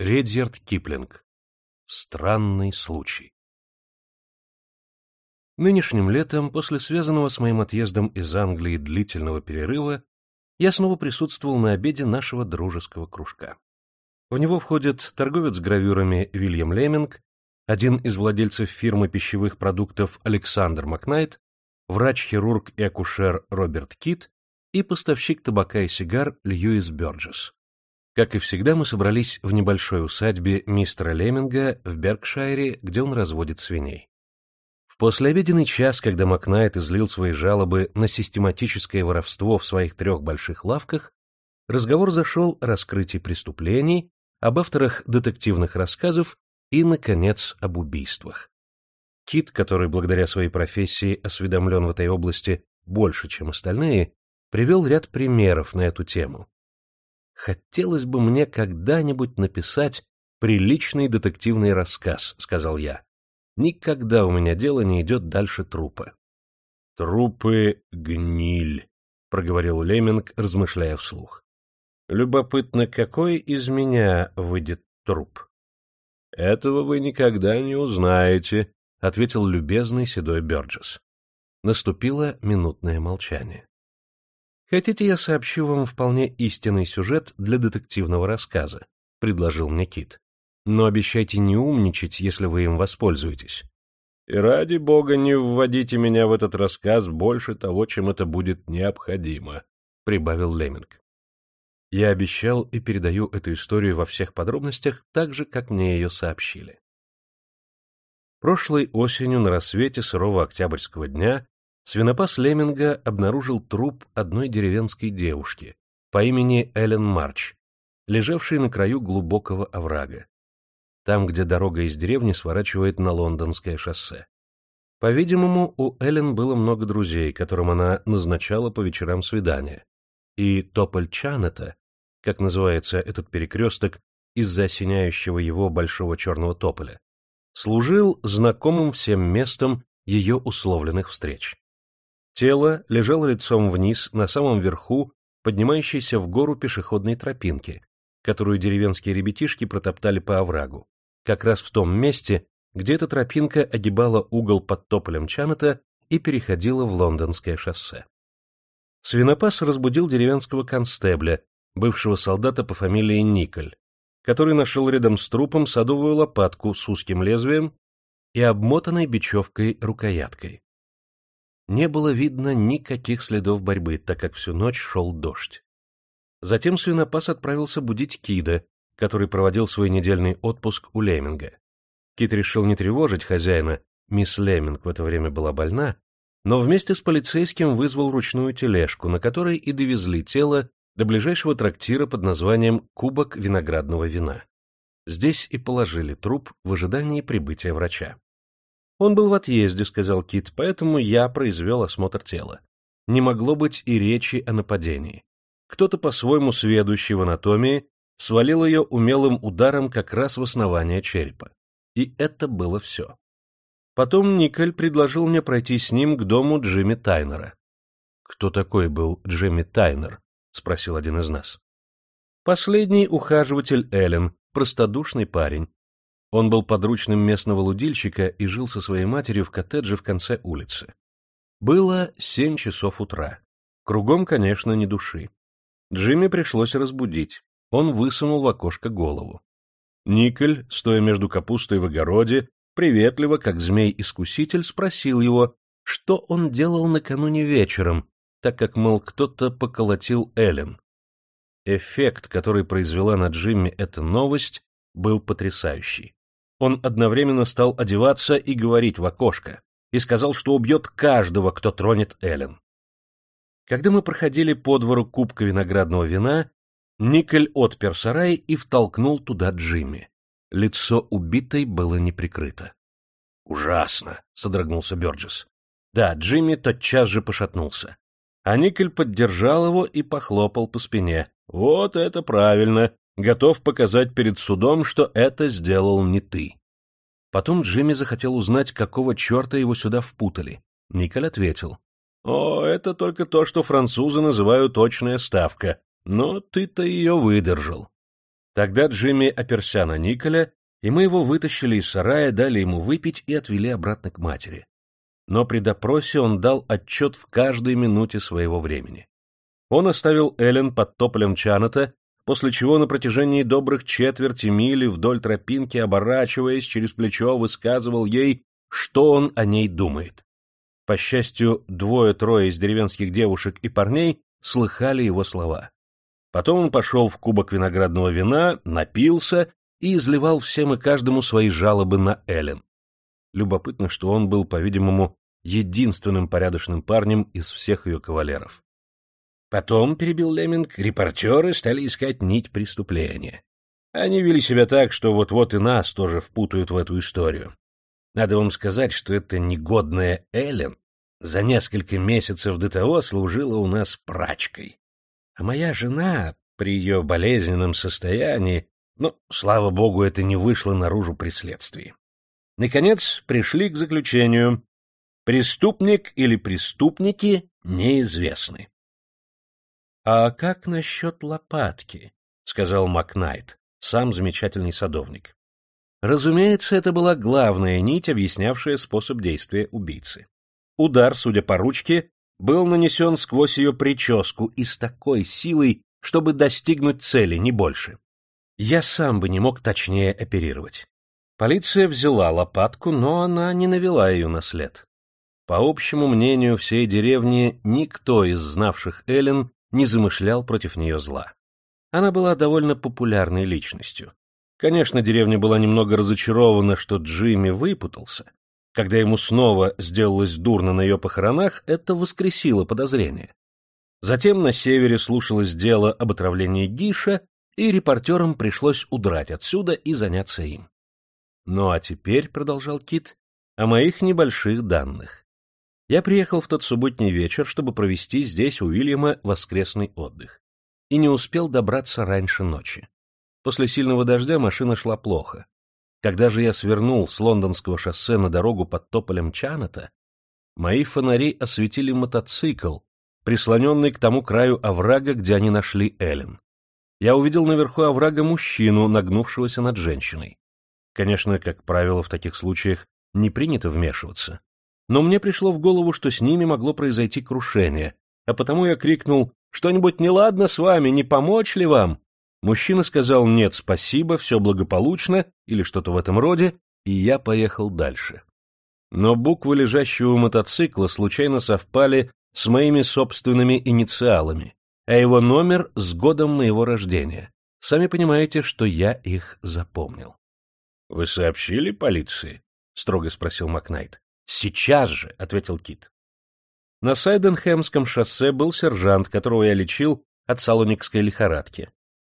Редьярд Киплинг. Странный случай. Нынешним летом, после связанного с моим отъездом из Англии длительного перерыва, я снова присутствовал на обеде нашего дружеского кружка. В него входят торговец гравюрами Вильям Леминг, один из владельцев фирмы пищевых продуктов Александр Макнайт, врач-хирург и акушер Роберт Кит и поставщик табака и сигар Льюис Бёрджес. Как и всегда, мы собрались в небольшой усадьбе мистера Леминга в Беркшайре, где он разводит свиней. В послеобеденный час, когда Макнайт излил свои жалобы на систематическое воровство в своих трех больших лавках, разговор зашел о раскрытии преступлений, об авторах детективных рассказов и, наконец, об убийствах. Кит, который благодаря своей профессии осведомлен в этой области больше, чем остальные, привел ряд примеров на эту тему. «Хотелось бы мне когда-нибудь написать приличный детективный рассказ», — сказал я. «Никогда у меня дело не идет дальше трупа». «Трупы — гниль», — проговорил Леминг, размышляя вслух. «Любопытно, какой из меня выйдет труп?» «Этого вы никогда не узнаете», — ответил любезный седой Бёрджес. Наступило минутное молчание. «Хотите, я сообщу вам вполне истинный сюжет для детективного рассказа?» — предложил мне Кит. «Но обещайте не умничать, если вы им воспользуетесь». «И ради бога не вводите меня в этот рассказ больше того, чем это будет необходимо», — прибавил Леминг. Я обещал и передаю эту историю во всех подробностях так же, как мне ее сообщили. Прошлой осенью на рассвете сырого октябрьского дня свинопас Леминга обнаружил труп одной деревенской девушки по имени Эллен Марч, лежавшей на краю глубокого оврага, там, где дорога из деревни сворачивает на лондонское шоссе. По-видимому, у Эллен было много друзей, которым она назначала по вечерам свидания, и Тополь Чанета, как называется этот перекресток из-за осеняющего его большого черного тополя, служил знакомым всем местом ее условленных встреч. Тело лежало лицом вниз на самом верху поднимающейся в гору пешеходной тропинки, которую деревенские ребятишки протоптали по оврагу, как раз в том месте, где эта тропинка огибала угол под тополем Чаната и переходила в лондонское шоссе. Свинопас разбудил деревенского констебля, бывшего солдата по фамилии Николь, который нашел рядом с трупом садовую лопатку с узким лезвием и обмотанной бечевкой рукояткой. Не было видно никаких следов борьбы, так как всю ночь шел дождь. Затем свинопас отправился будить Кида, который проводил свой недельный отпуск у Леминга. Кит решил не тревожить хозяина, мисс Леминг в это время была больна, но вместе с полицейским вызвал ручную тележку, на которой и довезли тело до ближайшего трактира под названием «Кубок виноградного вина». Здесь и положили труп в ожидании прибытия врача. «Он был в отъезде», — сказал Кит, — «поэтому я произвел осмотр тела. Не могло быть и речи о нападении. Кто-то по-своему сведущий в анатомии свалил ее умелым ударом как раз в основание черепа. И это было все. Потом Николь предложил мне пройти с ним к дому Джимми Тайнера. Кто такой был Джимми Тайнер? — спросил один из нас. Последний ухаживатель Эллен, простодушный парень. Он был подручным местного лудильщика и жил со своей матерью в коттедже в конце улицы. Было семь часов утра. Кругом, конечно, ни души. Джимми пришлось разбудить. Он высунул в окошко голову. Николь, стоя между капустой в огороде, приветливо, как змей-искуситель, спросил его, что он делал накануне вечером, так как, мол, кто-то поколотил Эллен. Эффект, который произвела на Джимми эта новость, был потрясающий. Он одновременно стал одеваться и говорить в окошко, и сказал, что убьет каждого, кто тронет Эллен. Когда мы проходили по двору кубка виноградного вина, Николь отпер сарай и втолкнул туда Джимми. Лицо убитой было неприкрыто. «Ужасно!» — содрогнулся Бёрджес. Да, Джимми тотчас же пошатнулся. А Николь поддержал его и похлопал по спине. «Вот это правильно! Готов показать перед судом, что это сделал не ты». Потом Джимми захотел узнать, какого черта его сюда впутали. Николь ответил. «О, это только то, что французы называют точная ставка, но ты-то ее выдержал». Тогда Джимми оперся на Николя, и мы его вытащили из сарая, дали ему выпить и отвели обратно к матери. Но при допросе он дал отчет в каждой минуте своего времени. Он оставил Эллен под тополем Чаната, после чего на протяжении добрых четверти мили вдоль тропинки, оборачиваясь через плечо, высказывал ей, что он о ней думает. По счастью, двое-трое из деревенских девушек и парней слыхали его слова. Потом он пошел в кубок виноградного вина, напился и изливал всем и каждому свои жалобы на Эллен. Любопытно, что он был, по-видимому, единственным порядочным парнем из всех ее кавалеров. Потом, — перебил Леминг, — репортеры стали искать нить преступления. Они вели себя так, что вот-вот и нас тоже впутают в эту историю. Надо вам сказать, что эта негодная Эллен за несколько месяцев до того служила у нас прачкой. А моя жена при ее болезненном состоянии, но, слава богу, это не вышло наружу при следствии. Наконец, пришли к заключению. Преступник или преступники неизвестны. — А как насчет лопатки? — сказал Макнайт, сам замечательный садовник. Разумеется, это была главная нить, объяснявшая способ действия убийцы. Удар, судя по ручке, был нанесен сквозь ее прическу и с такой силой, чтобы достигнуть цели, не больше. Я сам бы не мог точнее оперировать. Полиция взяла лопатку, но она не навела ее на след. По общему мнению всей деревни, никто из знавших Эллен не замышлял против нее зла. Она была довольно популярной личностью. Конечно, деревня была немного разочарована, что Джимми выпутался, когда ему снова сделалось дурно на ее похоронах, это воскресило подозрение. Затем на севере слушалось дело об отравлении Гиша, и репортерам пришлось удрать отсюда и заняться им. Ну а теперь, — продолжал Кит, — о моих небольших данных. Я приехал в тот субботний вечер, чтобы провести здесь у Уильяма воскресный отдых. И не успел добраться раньше ночи. После сильного дождя машина шла плохо. Когда же я свернул с лондонского шоссе на дорогу под тополем Чаната, мои фонари осветили мотоцикл, прислоненный к тому краю оврага, где они нашли Эллен. Я увидел наверху оврага мужчину, нагнувшегося над женщиной. Конечно, как правило, в таких случаях не принято вмешиваться. Но мне пришло в голову, что с ними могло произойти крушение, а потому я крикнул «Что-нибудь неладно с вами, не помочь ли вам?» Мужчина сказал «нет, спасибо, все благополучно» или что-то в этом роде, и я поехал дальше. Но буквы лежащего мотоцикла случайно совпали с моими собственными инициалами, а его номер с годом моего рождения. Сами понимаете, что я их запомнил. — Вы сообщили полиции? — строго спросил Макнайт. — Сейчас же, — ответил Кит. На Сайденхэмском шоссе был сержант, которого я лечил от салоникской лихорадки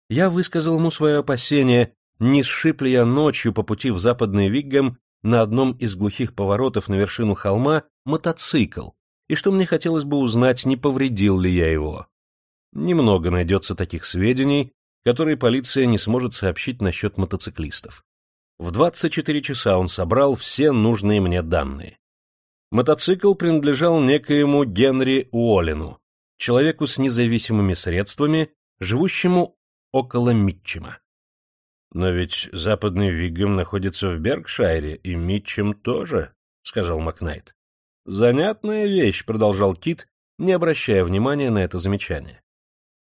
я высказал ему свое опасение, не сшиб ли я ночью по пути в западный Виггам на одном из глухих поворотов на вершину холма мотоцикл, и что мне хотелось бы узнать, не повредил ли я его. Немного найдется таких сведений, которые полиция не сможет сообщить насчет мотоциклистов. В 24 часа он собрал все нужные мне данные. Мотоцикл принадлежал некоему Генри Уоллену, человеку с независимыми средствами, живущему около Митчема. Но ведь западный Виггам находится в Беркшайре, и Митчем тоже, — сказал Макнайт. Занятная вещь, — продолжал Кит, не обращая внимания на это замечание.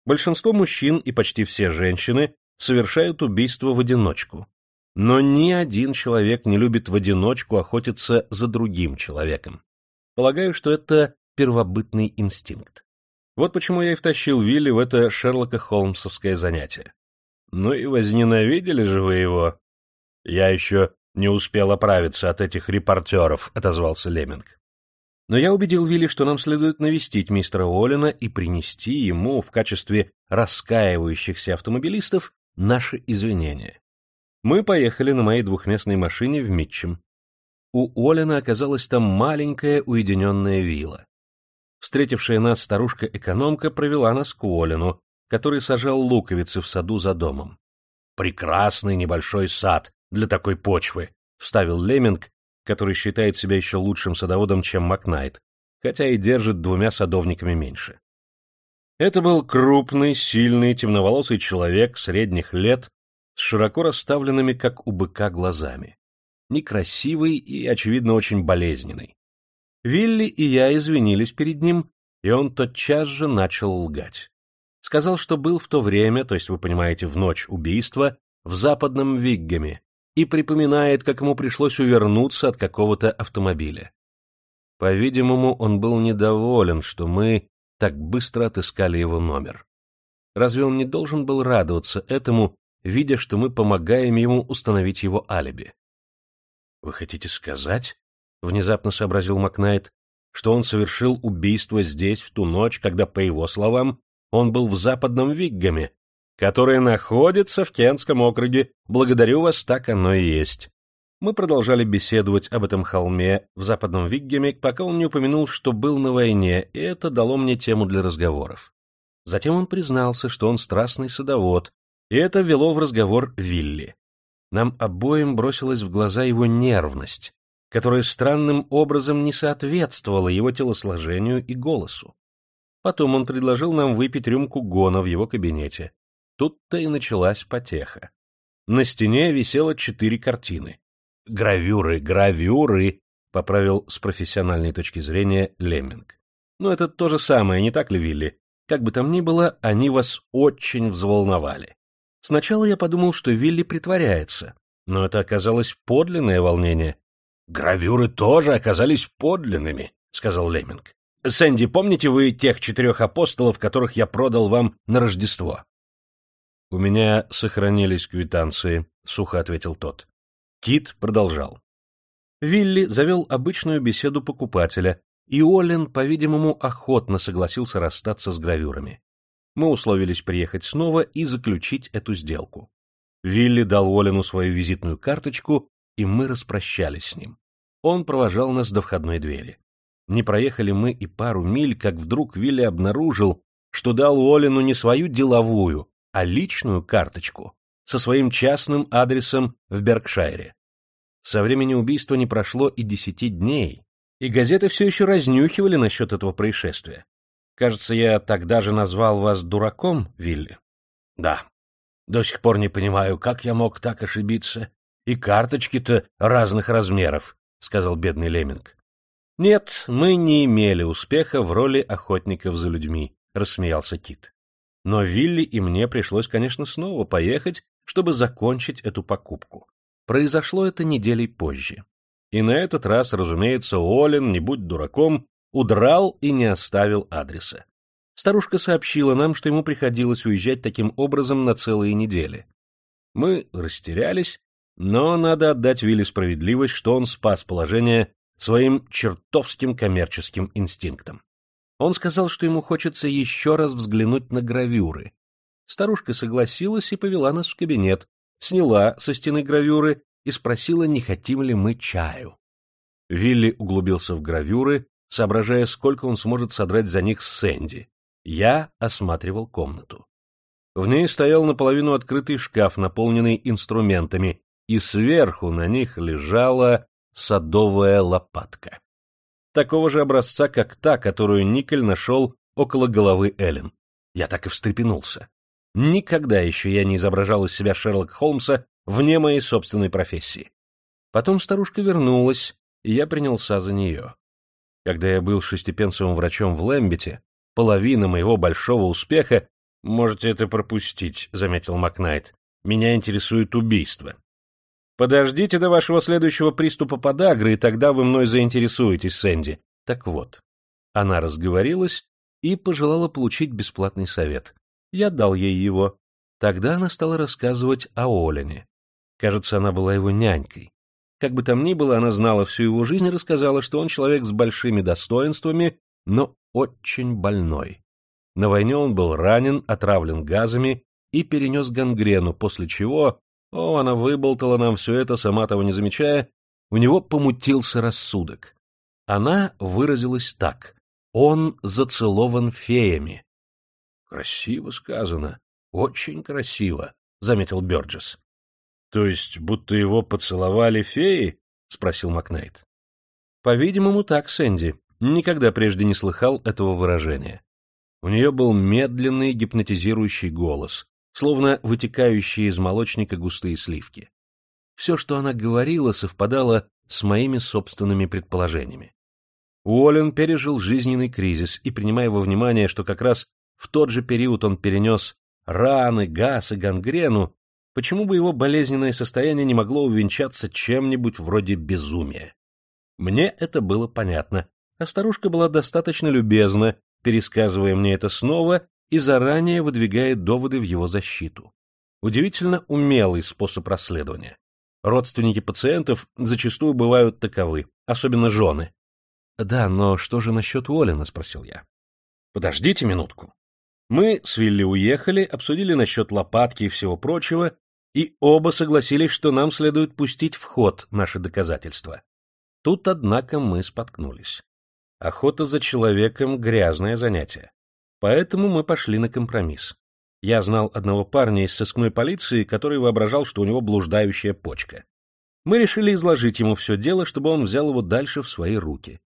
Большинство мужчин и почти все женщины совершают убийство в одиночку. Но ни один человек не любит в одиночку охотиться за другим человеком. Полагаю, что это первобытный инстинкт. Вот почему я и втащил Вилли в это Шерлока Холмсовское занятие. Ну и возненавидели же вы его. Я еще не успел оправиться от этих репортеров, — отозвался Леминг. Но я убедил Вилли, что нам следует навестить мистера Уоллена и принести ему в качестве раскаивающихся автомобилистов наши извинения. Мы поехали на моей двухместной машине в Митчем. У Уоллена оказалась там маленькая уединенная вилла. Встретившая нас старушка-экономка провела нас к Уоллену, который сажал луковицы в саду за домом. «Прекрасный небольшой сад для такой почвы», — вставил Леминг, который считает себя еще лучшим садоводом, чем Макнайт, хотя и держит двумя садовниками меньше. Это был крупный, сильный, темноволосый человек средних лет с широко расставленными, как у быка, глазами. Некрасивый и, очевидно, очень болезненный. Вилли и я извинились перед ним, и он тотчас же начал лгать. Сказал, что был в то время, то есть, вы понимаете, в ночь убийства, в западном Виггаме, и припоминает, как ему пришлось увернуться от какого-то автомобиля. По-видимому, он был недоволен, что мы так быстро отыскали его номер. Разве он не должен был радоваться этому, видя, что мы помогаем ему установить его алиби? — Вы хотите сказать, — внезапно сообразил Макнайт, — что он совершил убийство здесь в ту ночь, когда, по его словам, он был в западном Виггаме, который находится в Кентском округе. Благодарю вас, так оно и есть. Мы продолжали беседовать об этом холме в западном Виггеме, пока он не упомянул, что был на войне, и это дало мне тему для разговоров. Затем он признался, что он страстный садовод, и это ввело в разговор Вилли. Нам обоим бросилась в глаза его нервность, которая странным образом не соответствовала его телосложению и голосу. Потом он предложил нам выпить рюмку гона в его кабинете. Тут-то и началась потеха. На стене висело четыре картины. «Гравюры, гравюры!» — поправил с профессиональной точки зрения Лемминг. «Но это то же самое, не так ли, Вилли? Как бы там ни было, они вас очень взволновали. Сначала я подумал, что Вилли притворяется, но это оказалось подлинное волнение. «Гравюры тоже оказались подлинными», — сказал Лемминг. «Сэнди, помните вы тех четырех апостолов, которых я продал вам на Рождество?» — У меня сохранились квитанции, — сухо ответил тот. Кит продолжал. Вилли завел обычную беседу покупателя, и Оллен, по-видимому, охотно согласился расстаться с гравюрами. Мы условились приехать снова и заключить эту сделку. Вилли дал Оллену свою визитную карточку, и мы распрощались с ним. Он провожал нас до входной двери. Не проехали мы и пару миль, как вдруг Вилли обнаружил, что дал Олину не свою деловую, а личную карточку со своим частным адресом в Беркшайре. Со времени убийства не прошло и десяти дней, и газеты все еще разнюхивали насчет этого происшествия. Кажется, я тогда же назвал вас дураком, Вилли. Да. До сих пор не понимаю, как я мог так ошибиться. И карточки-то разных размеров, — сказал бедный Леминг. Нет, мы не имели успеха в роли охотников за людьми, — рассмеялся Кит. Но Вилли и мне пришлось, конечно, снова поехать, чтобы закончить эту покупку. Произошло это неделей позже. И на этот раз, разумеется, Олин, не будь дураком, удрал и не оставил адреса. Старушка сообщила нам, что ему приходилось уезжать таким образом на целые недели. Мы растерялись, но надо отдать Вилли справедливость, что он спас положение своим чертовским коммерческим инстинктом. Он сказал, что ему хочется еще раз взглянуть на гравюры. Старушка согласилась и повела нас в кабинет, сняла со стены гравюры и спросила, не хотим ли мы чаю. Вилли углубился в гравюры, соображая, сколько он сможет содрать за них с Сэнди. Я осматривал комнату. В ней стоял наполовину открытый шкаф, наполненный инструментами, и сверху на них лежала садовая лопатка такого же образца, как та, которую Николь нашел около головы Эллен. Я так и встрепенулся. Никогда еще я не изображал из себя Шерлока Холмса вне моей собственной профессии. Потом старушка вернулась, и я принялся за нее. Когда я был шестипенсовым врачом в Лэмбете, половина моего большого успеха... — Можете это пропустить, — заметил Макнайт. — Меня интересует убийство. Подождите до вашего следующего приступа подагры, и тогда вы мной заинтересуетесь, Сэнди. Так вот, она разговорилась и пожелала получить бесплатный совет. Я дал ей его. Тогда она стала рассказывать о Олене. Кажется, она была его нянькой. Как бы там ни было, она знала всю его жизнь и рассказала, что он человек с большими достоинствами, но очень больной. На войне он был ранен, отравлен газами и перенес гангрену, после чего о, она выболтала нам все это, сама того не замечая. У него помутился рассудок. Она выразилась так. Он зацелован феями. — Красиво сказано. Очень красиво, — заметил Бёрджес. — То есть, будто его поцеловали феи? — спросил Макнейт. — По-видимому, так, Сэнди. Никогда прежде не слыхал этого выражения. У нее был медленный гипнотизирующий голос, словно вытекающие из молочника густые сливки. Все, что она говорила, совпадало с моими собственными предположениями. Уоллен пережил жизненный кризис, и, принимая во внимание, что как раз в тот же период он перенес раны, газ и гангрену, почему бы его болезненное состояние не могло увенчаться чем-нибудь вроде безумия? Мне это было понятно, а старушка была достаточно любезна, пересказывая мне это снова и заранее выдвигая доводы в его защиту. Удивительно умелый способ расследования. Родственники пациентов зачастую бывают таковы, особенно жены. — Да, но что же насчет Уоллена? — спросил я. — Подождите минутку. Мы с Вилли уехали, обсудили насчет лопатки и всего прочего, и оба согласились, что нам следует пустить в ход наши доказательства. Тут, однако, мы споткнулись. Охота за человеком — грязное занятие. Поэтому мы пошли на компромисс. Я знал одного парня из сыскной полиции, который воображал, что у него блуждающая почка. Мы решили изложить ему все дело, чтобы он взял его дальше в свои руки.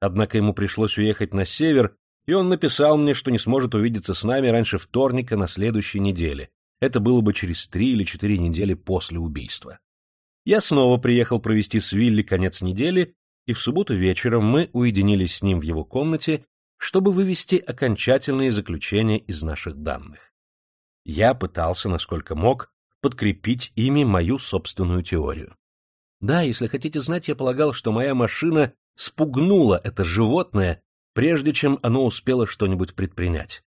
Однако ему пришлось уехать на север, и он написал мне, что не сможет увидеться с нами раньше вторника на следующей неделе. Это было бы через три или четыре недели после убийства. Я снова приехал провести с Вилли конец недели, и в субботу вечером мы уединились с ним в его комнате, чтобы вывести окончательные заключения из наших данных я пытался, насколько мог, подкрепить ими мою собственную теорию. Да, если хотите знать, я полагал, что моя машина спугнула это животное, прежде чем оно успело что-нибудь предпринять.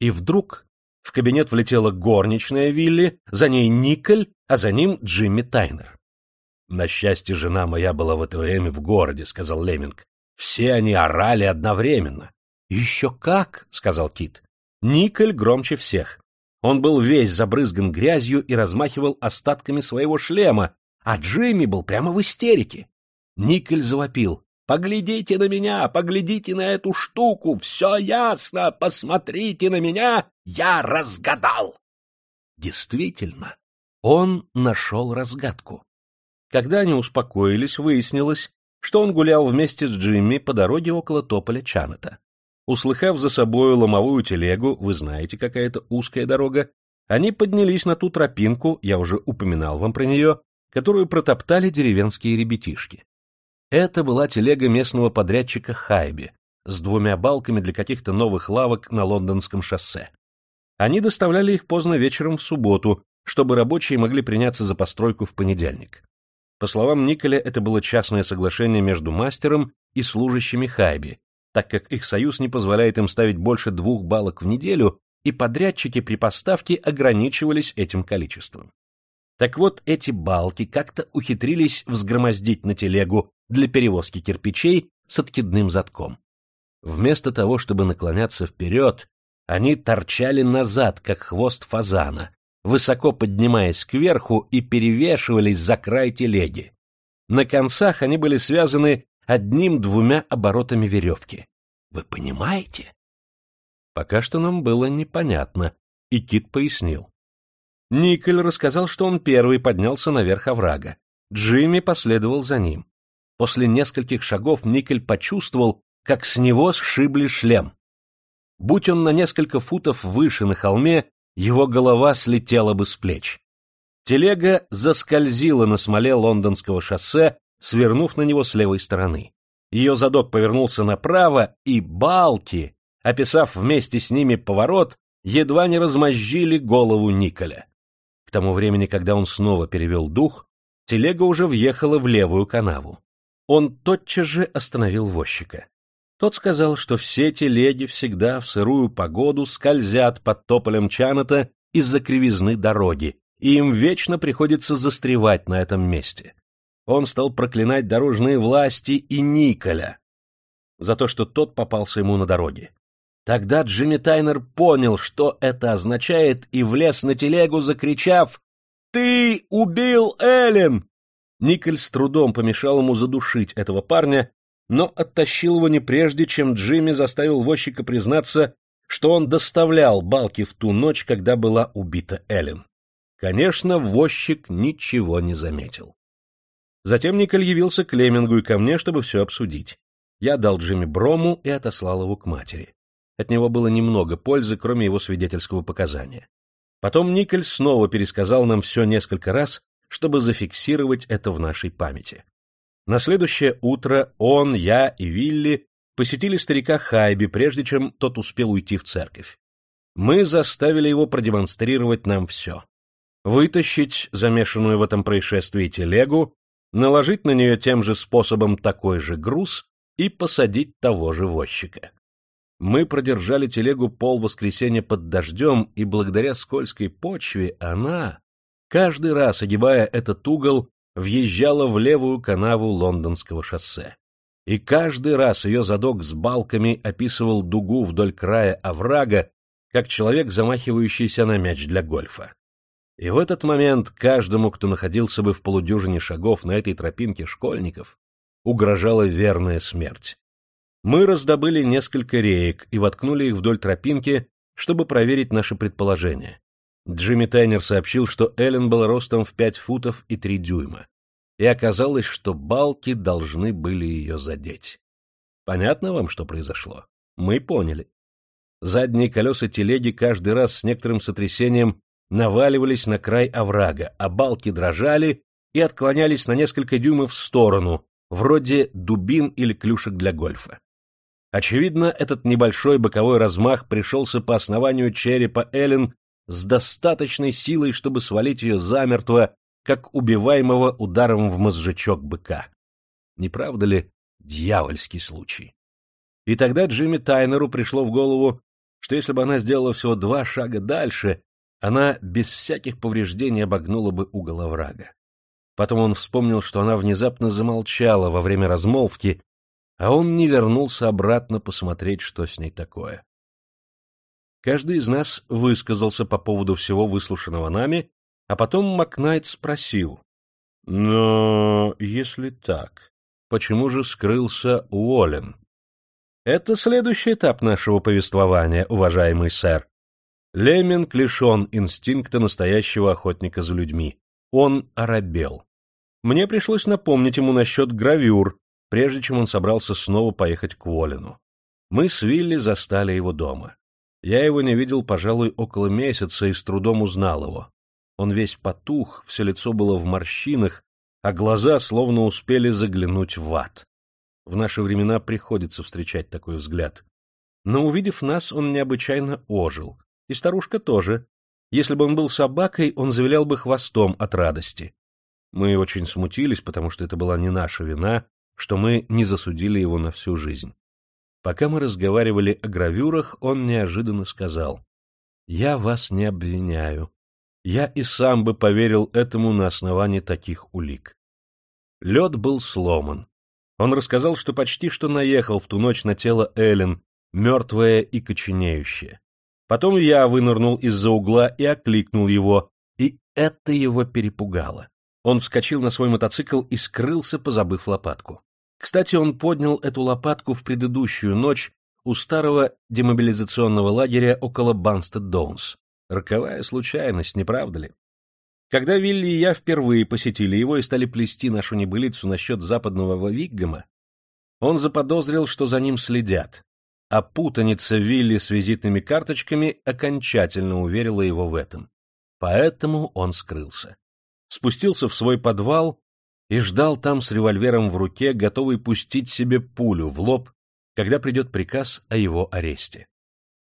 И вдруг в кабинет влетела горничная Вилли, за ней Николь, а за ним Джимми Тайнер. «На счастье, жена моя была в это время в городе», — сказал Леминг. «Все они орали одновременно». «Еще как!» — сказал Кит. Николь громче всех. Он был весь забрызган грязью и размахивал остатками своего шлема, а Джимми был прямо в истерике. Никель завопил. «Поглядите на меня! Поглядите на эту штуку! Все ясно! Посмотрите на меня! Я разгадал!» Действительно, он нашел разгадку. Когда они успокоились, выяснилось, что он гулял вместе с Джимми по дороге около тополя Чаната. Услыхав за собою ломовую телегу, вы знаете, какая это узкая дорога, они поднялись на ту тропинку, я уже упоминал вам про нее, которую протоптали деревенские ребятишки. Это была телега местного подрядчика Хайби с двумя балками для каких-то новых лавок на лондонском шоссе. Они доставляли их поздно вечером в субботу, чтобы рабочие могли приняться за постройку в понедельник. По словам Николя, это было частное соглашение между мастером и служащими Хайби, так как их союз не позволяет им ставить больше двух балок в неделю, и подрядчики при поставке ограничивались этим количеством. Так вот, эти балки как-то ухитрились взгромоздить на телегу для перевозки кирпичей с откидным задком. Вместо того, чтобы наклоняться вперед, они торчали назад, как хвост фазана, высоко поднимаясь кверху и перевешивались за край телеги. На концах они были связаны одним-двумя оборотами веревки. Вы понимаете? Пока что нам было непонятно, и Кит пояснил. Николь рассказал, что он первый поднялся наверх оврага. Джимми последовал за ним. После нескольких шагов Николь почувствовал, как с него сшибли шлем. Будь он на несколько футов выше на холме, его голова слетела бы с плеч. Телега заскользила на смоле лондонского шоссе, свернув на него с левой стороны. Ее задок повернулся направо, и балки, описав вместе с ними поворот, едва не размозжили голову Николя. К тому времени, когда он снова перевел дух, телега уже въехала в левую канаву. Он тотчас же остановил возчика. Тот сказал, что все телеги всегда в сырую погоду скользят под тополем Чаната из-за кривизны дороги, и им вечно приходится застревать на этом месте он стал проклинать дорожные власти и Николя за то, что тот попался ему на дороге. Тогда Джимми Тайнер понял, что это означает, и влез на телегу, закричав «Ты убил Эллен!» Николь с трудом помешал ему задушить этого парня, но оттащил его не прежде, чем Джимми заставил возчика признаться, что он доставлял балки в ту ночь, когда была убита Эллен. Конечно, возчик ничего не заметил. Затем Николь явился к Лемингу и ко мне, чтобы все обсудить. Я дал Джимми Брому и отослал его к матери. От него было немного пользы, кроме его свидетельского показания. Потом Николь снова пересказал нам все несколько раз, чтобы зафиксировать это в нашей памяти. На следующее утро он, я и Вилли посетили старика Хайби, прежде чем тот успел уйти в церковь. Мы заставили его продемонстрировать нам все. Вытащить замешанную в этом происшествии телегу, наложить на нее тем же способом такой же груз и посадить того же возчика. Мы продержали телегу пол воскресенья под дождем, и благодаря скользкой почве она, каждый раз огибая этот угол, въезжала в левую канаву лондонского шоссе. И каждый раз ее задок с балками описывал дугу вдоль края оврага, как человек, замахивающийся на мяч для гольфа. И в этот момент каждому, кто находился бы в полудюжине шагов на этой тропинке школьников, угрожала верная смерть. Мы раздобыли несколько реек и воткнули их вдоль тропинки, чтобы проверить наши предположения. Джимми Тайнер сообщил, что Эллен был ростом в пять футов и три дюйма, и оказалось, что балки должны были ее задеть. Понятно вам, что произошло? Мы поняли. Задние колеса телеги каждый раз с некоторым сотрясением наваливались на край оврага, а балки дрожали и отклонялись на несколько дюймов в сторону, вроде дубин или клюшек для гольфа. Очевидно, этот небольшой боковой размах пришелся по основанию черепа Эллен с достаточной силой, чтобы свалить ее замертво, как убиваемого ударом в мозжечок быка. Не правда ли дьявольский случай? И тогда Джимми Тайнеру пришло в голову, что если бы она сделала всего два шага дальше, она без всяких повреждений обогнула бы угол оврага. Потом он вспомнил, что она внезапно замолчала во время размолвки, а он не вернулся обратно посмотреть, что с ней такое. Каждый из нас высказался по поводу всего выслушанного нами, а потом Макнайт спросил, «Но если так, почему же скрылся Уоллен?» «Это следующий этап нашего повествования, уважаемый сэр. Леминг лишен инстинкта настоящего охотника за людьми. Он оробел. Мне пришлось напомнить ему насчет гравюр, прежде чем он собрался снова поехать к Волину. Мы с Вилли застали его дома. Я его не видел, пожалуй, около месяца и с трудом узнал его. Он весь потух, все лицо было в морщинах, а глаза словно успели заглянуть в ад. В наши времена приходится встречать такой взгляд. Но, увидев нас, он необычайно ожил. И старушка тоже. Если бы он был собакой, он завилял бы хвостом от радости. Мы очень смутились, потому что это была не наша вина, что мы не засудили его на всю жизнь. Пока мы разговаривали о гравюрах, он неожиданно сказал, «Я вас не обвиняю. Я и сам бы поверил этому на основании таких улик». Лед был сломан. Он рассказал, что почти что наехал в ту ночь на тело Эллен, мертвое и коченеющее. Потом я вынырнул из-за угла и окликнул его, и это его перепугало. Он вскочил на свой мотоцикл и скрылся, позабыв лопатку. Кстати, он поднял эту лопатку в предыдущую ночь у старого демобилизационного лагеря около Банстед-Доунс. Роковая случайность, не правда ли? Когда Вилли и я впервые посетили его и стали плести нашу небылицу насчет западного Виггама, он заподозрил, что за ним следят, а путаница Вилли с визитными карточками окончательно уверила его в этом. Поэтому он скрылся. Спустился в свой подвал и ждал там с револьвером в руке, готовый пустить себе пулю в лоб, когда придет приказ о его аресте.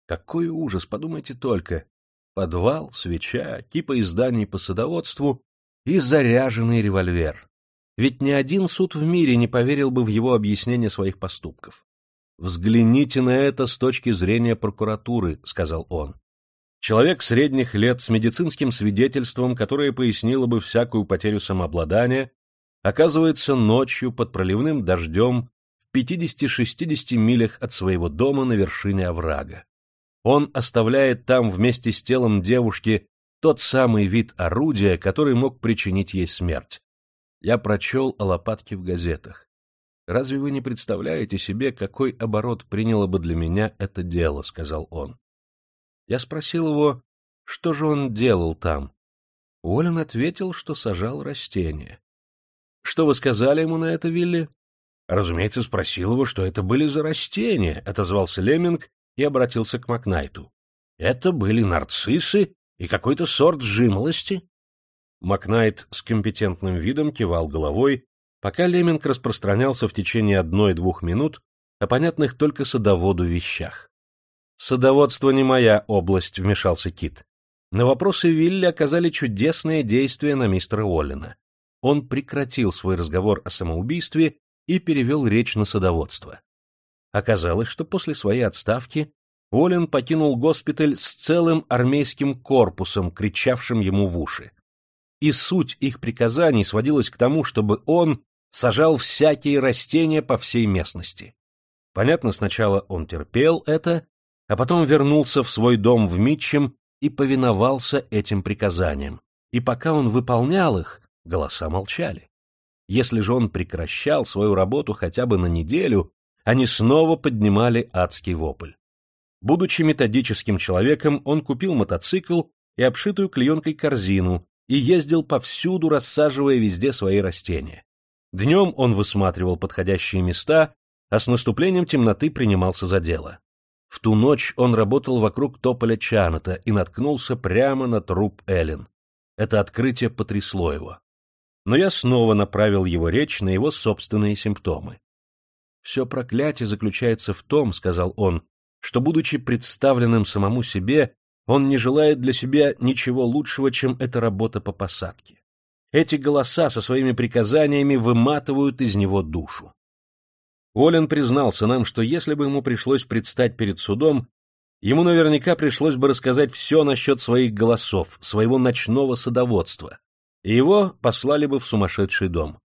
Какой ужас, подумайте только. Подвал, свеча, кипа изданий по садоводству и заряженный револьвер. Ведь ни один суд в мире не поверил бы в его объяснение своих поступков. «Взгляните на это с точки зрения прокуратуры», — сказал он. Человек средних лет с медицинским свидетельством, которое пояснило бы всякую потерю самообладания, оказывается ночью под проливным дождем в 50-60 милях от своего дома на вершине оврага. Он оставляет там вместе с телом девушки тот самый вид орудия, который мог причинить ей смерть. Я прочел о лопатке в газетах. Разве вы не представляете себе, какой оборот приняло бы для меня это дело, — сказал он. Я спросил его, что же он делал там. Уоллен ответил, что сажал растения. Что вы сказали ему на это, Вилли? Разумеется, спросил его, что это были за растения, отозвался Леминг и обратился к Макнайту. Это были нарциссы И какой-то сорт жимолости? Макнайт с компетентным видом кивал головой, пока Леминг распространялся в течение одной-двух минут о понятных только садоводу вещах. «Садоводство не моя область», — вмешался Кит. На вопросы Вилли оказали чудесное действие на мистера Уоллина. Он прекратил свой разговор о самоубийстве и перевел речь на садоводство. Оказалось, что после своей отставки Уоллен покинул госпиталь с целым армейским корпусом, кричавшим ему в уши. И суть их приказаний сводилась к тому, чтобы он сажал всякие растения по всей местности. Понятно, сначала он терпел это, а потом вернулся в свой дом в Митчем и повиновался этим приказаниям. И пока он выполнял их, голоса молчали. Если же он прекращал свою работу хотя бы на неделю, они снова поднимали адский вопль. Будучи методическим человеком, он купил мотоцикл и обшитую клеенкой корзину и ездил повсюду, рассаживая везде свои растения. Днем он высматривал подходящие места, а с наступлением темноты принимался за дело. В ту ночь он работал вокруг тополя Чаната и наткнулся прямо на труп Эллен. Это открытие потрясло его. Но я снова направил его речь на его собственные симптомы. «Все проклятие заключается в том, — сказал он, — что, будучи представленным самому себе, он не желает для себя ничего лучшего, чем эта работа по посадке. Эти голоса со своими приказаниями выматывают из него душу. Олен признался нам, что если бы ему пришлось предстать перед судом, ему наверняка пришлось бы рассказать все насчет своих голосов, своего ночного садоводства, и его послали бы в сумасшедший дом.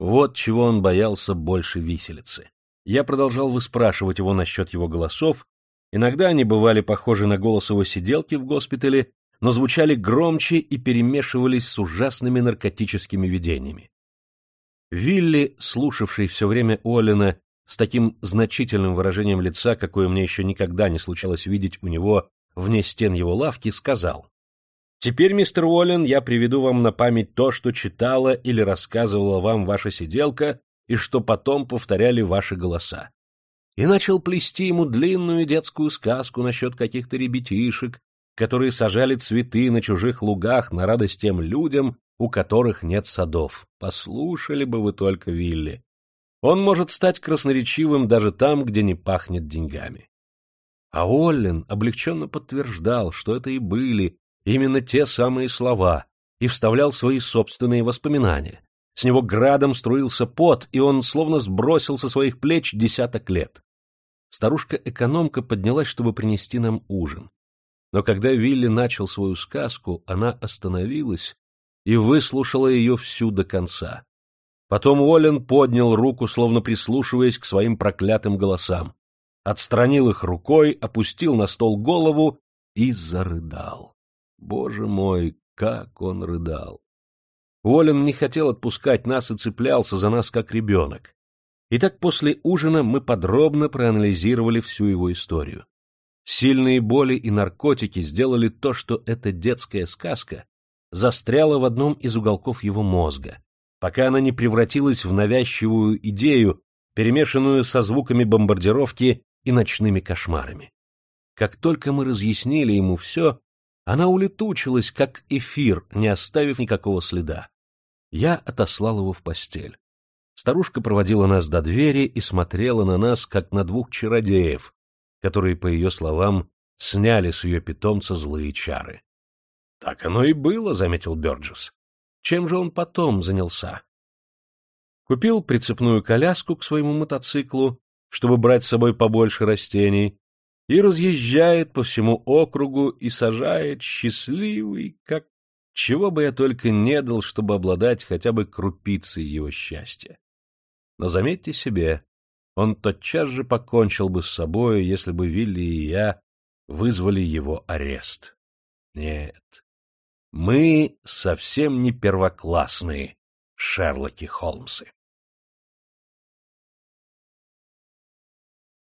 Вот чего он боялся больше виселицы. Я продолжал выспрашивать его насчет его голосов, иногда они бывали похожи на голос его сиделки в госпитале, но звучали громче и перемешивались с ужасными наркотическими видениями. Вилли, слушавший все время Олина с таким значительным выражением лица, какое мне еще никогда не случалось видеть у него вне стен его лавки, сказал. «Теперь, мистер Уоллен, я приведу вам на память то, что читала или рассказывала вам ваша сиделка и что потом повторяли ваши голоса». И начал плести ему длинную детскую сказку насчет каких-то ребятишек, которые сажали цветы на чужих лугах на радость тем людям, у которых нет садов. Послушали бы вы только Вилли. Он может стать красноречивым даже там, где не пахнет деньгами. А Оллен облегченно подтверждал, что это и были именно те самые слова, и вставлял свои собственные воспоминания. С него градом струился пот, и он словно сбросил со своих плеч десяток лет. Старушка-экономка поднялась, чтобы принести нам ужин. Но когда Вилли начал свою сказку, она остановилась и выслушала ее всю до конца. Потом Уоллен поднял руку, словно прислушиваясь к своим проклятым голосам, отстранил их рукой, опустил на стол голову и зарыдал. Боже мой, как он рыдал! Уоллен не хотел отпускать нас и цеплялся за нас, как ребенок. Итак, после ужина мы подробно проанализировали всю его историю. Сильные боли и наркотики сделали то, что эта детская сказка застряла в одном из уголков его мозга, пока она не превратилась в навязчивую идею, перемешанную со звуками бомбардировки и ночными кошмарами. Как только мы разъяснили ему все, она улетучилась, как эфир, не оставив никакого следа. Я отослал его в постель. Старушка проводила нас до двери и смотрела на нас, как на двух чародеев, которые, по ее словам, сняли с ее питомца злые чары. — Так оно и было, — заметил Бёрджес. Чем же он потом занялся? Купил прицепную коляску к своему мотоциклу, чтобы брать с собой побольше растений, и разъезжает по всему округу и сажает счастливый, как чего бы я только не дал, чтобы обладать хотя бы крупицей его счастья. Но заметьте себе, он тотчас же покончил бы с собой, если бы Вилли и я вызвали его арест. Нет, мы совсем не первоклассные Шерлоки Холмсы.